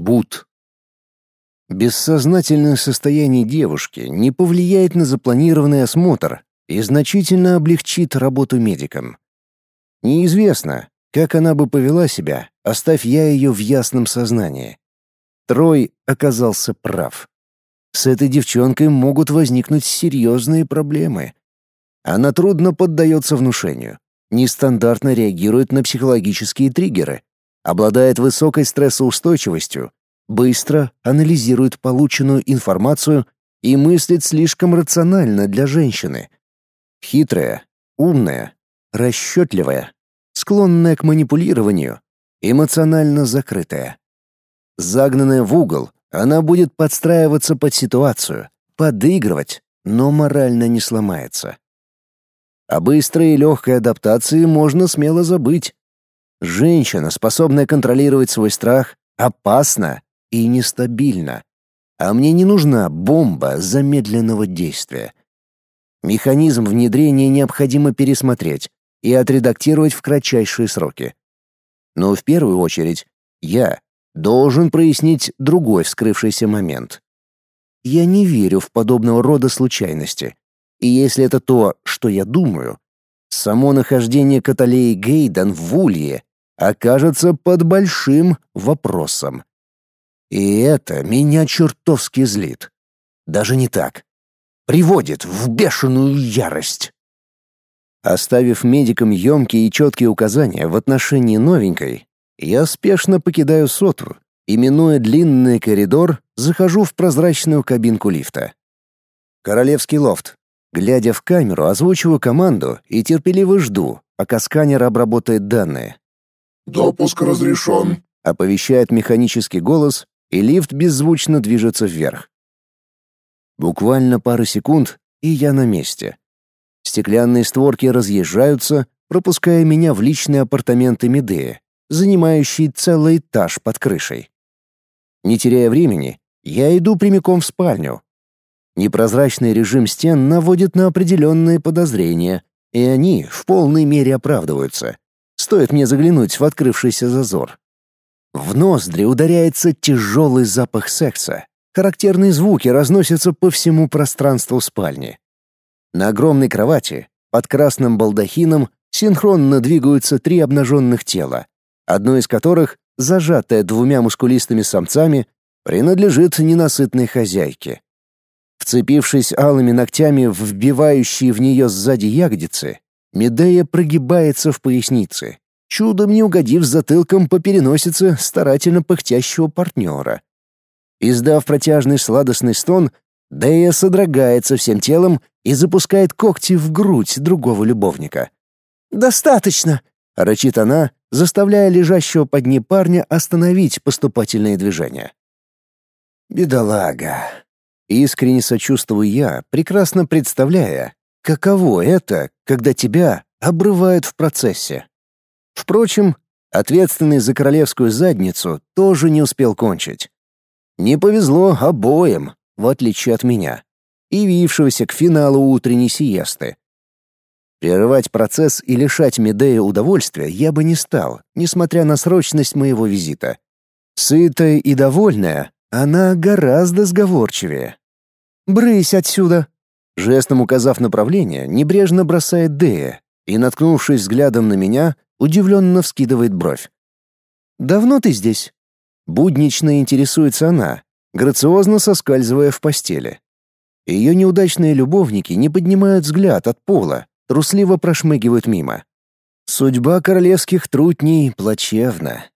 Бут. Бессознательное состояние девушки не повлияет на запланированный осмотр и значительно облегчит работу медикам. Неизвестно, как она бы повела себя, оставь я ее в ясном сознании. Трой оказался прав. С этой девчонкой могут возникнуть серьезные проблемы. Она трудно поддается внушению, нестандартно реагирует на психологические триггеры, обладает высокой стрессоустойчивостью, быстро анализирует полученную информацию и мыслит слишком рационально для женщины. Хитрая, умная, расчетливая, склонная к манипулированию, эмоционально закрытая. Загнанная в угол, она будет подстраиваться под ситуацию, подыгрывать, но морально не сломается. О быстрой и легкой адаптации можно смело забыть. Женщина, способная контролировать свой страх, опасна и нестабильна. А мне не нужна бомба замедленного действия. Механизм внедрения необходимо пересмотреть и отредактировать в кратчайшие сроки. Но в первую очередь я должен прояснить другой вскрывшийся момент. Я не верю в подобного рода случайности. И если это то, что я думаю, само нахождение Каталеи Гейден в Улье окажется под большим вопросом. И это меня чертовски злит. Даже не так. Приводит в бешеную ярость. Оставив медикам емкие и четкие указания в отношении новенькой, я спешно покидаю соту и, минуя длинный коридор, захожу в прозрачную кабинку лифта. Королевский лофт. Глядя в камеру, озвучиваю команду и терпеливо жду, пока сканер обработает данные. «Допуск разрешен», — оповещает механический голос, и лифт беззвучно движется вверх. Буквально пару секунд, и я на месте. Стеклянные створки разъезжаются, пропуская меня в личные апартаменты Медеи, занимающие целый этаж под крышей. Не теряя времени, я иду прямиком в спальню. Непрозрачный режим стен наводит на определенные подозрения, и они в полной мере оправдываются. Стоит мне заглянуть в открывшийся зазор. В ноздри ударяется тяжелый запах секса. Характерные звуки разносятся по всему пространству спальни. На огромной кровати, под красным балдахином, синхронно двигаются три обнаженных тела, одно из которых, зажатое двумя мускулистыми самцами, принадлежит ненасытной хозяйке. Вцепившись алыми ногтями в вбивающие в нее сзади ягодицы, Медея прогибается в пояснице, чудом не угодив затылком по переносице старательно пыхтящего партнера. Издав протяжный сладостный стон, Дея содрогается всем телом и запускает когти в грудь другого любовника. «Достаточно!» — рычит она, заставляя лежащего под ней парня остановить поступательные движения. «Бедолага!» Искренне сочувствую я, прекрасно представляя, каково это, когда тебя обрывают в процессе. Впрочем, ответственный за королевскую задницу тоже не успел кончить. Не повезло обоим, в отличие от меня, явившегося к финалу утренней сиесты. Прерывать процесс и лишать Медея удовольствия я бы не стал, несмотря на срочность моего визита. Сытая и довольная, она гораздо сговорчивее. «Брысь отсюда!» Жестом указав направление, небрежно бросает Дея и, наткнувшись взглядом на меня, удивленно вскидывает бровь. «Давно ты здесь?» Буднично интересуется она, грациозно соскальзывая в постели. Ее неудачные любовники не поднимают взгляд от пола, трусливо прошмыгивают мимо. Судьба королевских трутней плачевна,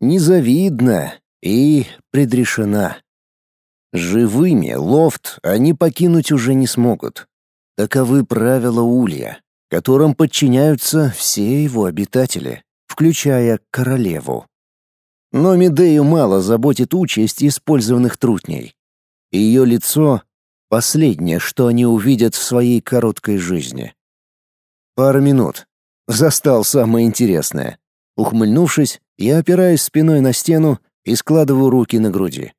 незавидна и предрешена. Живыми лофт они покинуть уже не смогут. Таковы правила Улья, которым подчиняются все его обитатели, включая королеву. Но Медею мало заботит участь использованных трутней. Ее лицо — последнее, что они увидят в своей короткой жизни. Пара минут. Застал самое интересное. Ухмыльнувшись, я опираюсь спиной на стену и складываю руки на груди.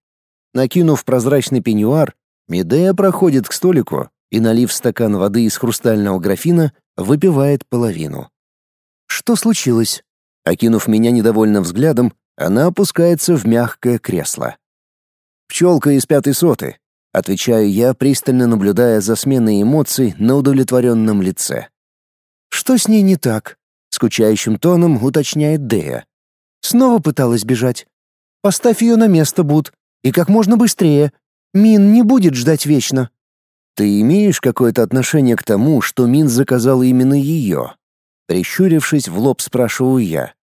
Накинув прозрачный пеньюар, Медея проходит к столику и, налив стакан воды из хрустального графина, выпивает половину. «Что случилось?» Окинув меня недовольным взглядом, Она опускается в мягкое кресло. «Пчелка из пятой соты», — отвечаю я, пристально наблюдая за сменой эмоций на удовлетворенном лице. «Что с ней не так?» — скучающим тоном уточняет Дея. «Снова пыталась бежать. Поставь ее на место, Буд, и как можно быстрее. Мин не будет ждать вечно». «Ты имеешь какое-то отношение к тому, что Мин заказал именно ее?» Прищурившись, в лоб спрашиваю я.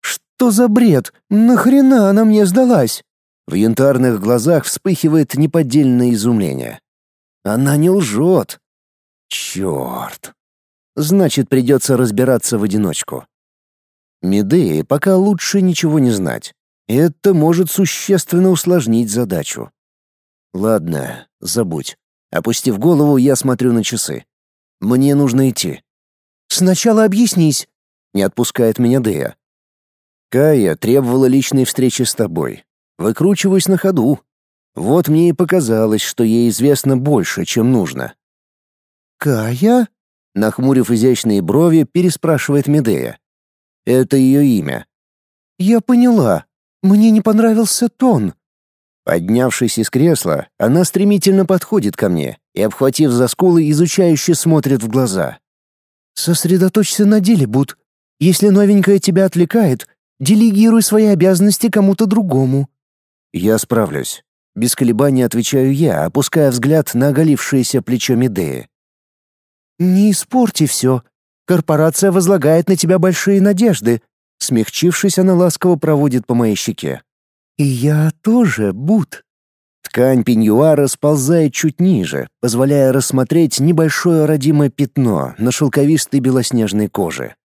«Что за бред? Нахрена она мне сдалась?» В янтарных глазах вспыхивает неподдельное изумление. Она не лжет. Черт. Значит, придется разбираться в одиночку. Медеи пока лучше ничего не знать. Это может существенно усложнить задачу. Ладно, забудь. Опустив голову, я смотрю на часы. Мне нужно идти. Сначала объяснись. Не отпускает меня Дея. Кая требовала личной встречи с тобой. Выкручиваюсь на ходу. Вот мне и показалось, что ей известно больше, чем нужно. «Кая?» — нахмурив изящные брови, переспрашивает Медея. «Это ее имя». «Я поняла. Мне не понравился тон». Поднявшись из кресла, она стремительно подходит ко мне и, обхватив за скулы, изучающе смотрит в глаза. «Сосредоточься на деле, Буд. Если новенькая тебя отвлекает, делегируй свои обязанности кому-то другому. «Я справлюсь». Без колебаний отвечаю я, опуская взгляд на оголившееся плечо Медеи. «Не испорти все. Корпорация возлагает на тебя большие надежды». Смягчившись, она ласково проводит по моей щеке. «И я тоже, Бут». Ткань пеньюара сползает чуть ниже, позволяя рассмотреть небольшое родимое пятно на шелковистой белоснежной коже.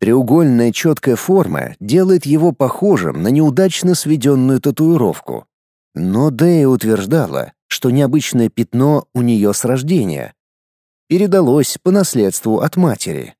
Треугольная четкая форма делает его похожим на неудачно сведенную татуировку. Но Дэя утверждала, что необычное пятно у нее с рождения. Передалось по наследству от матери.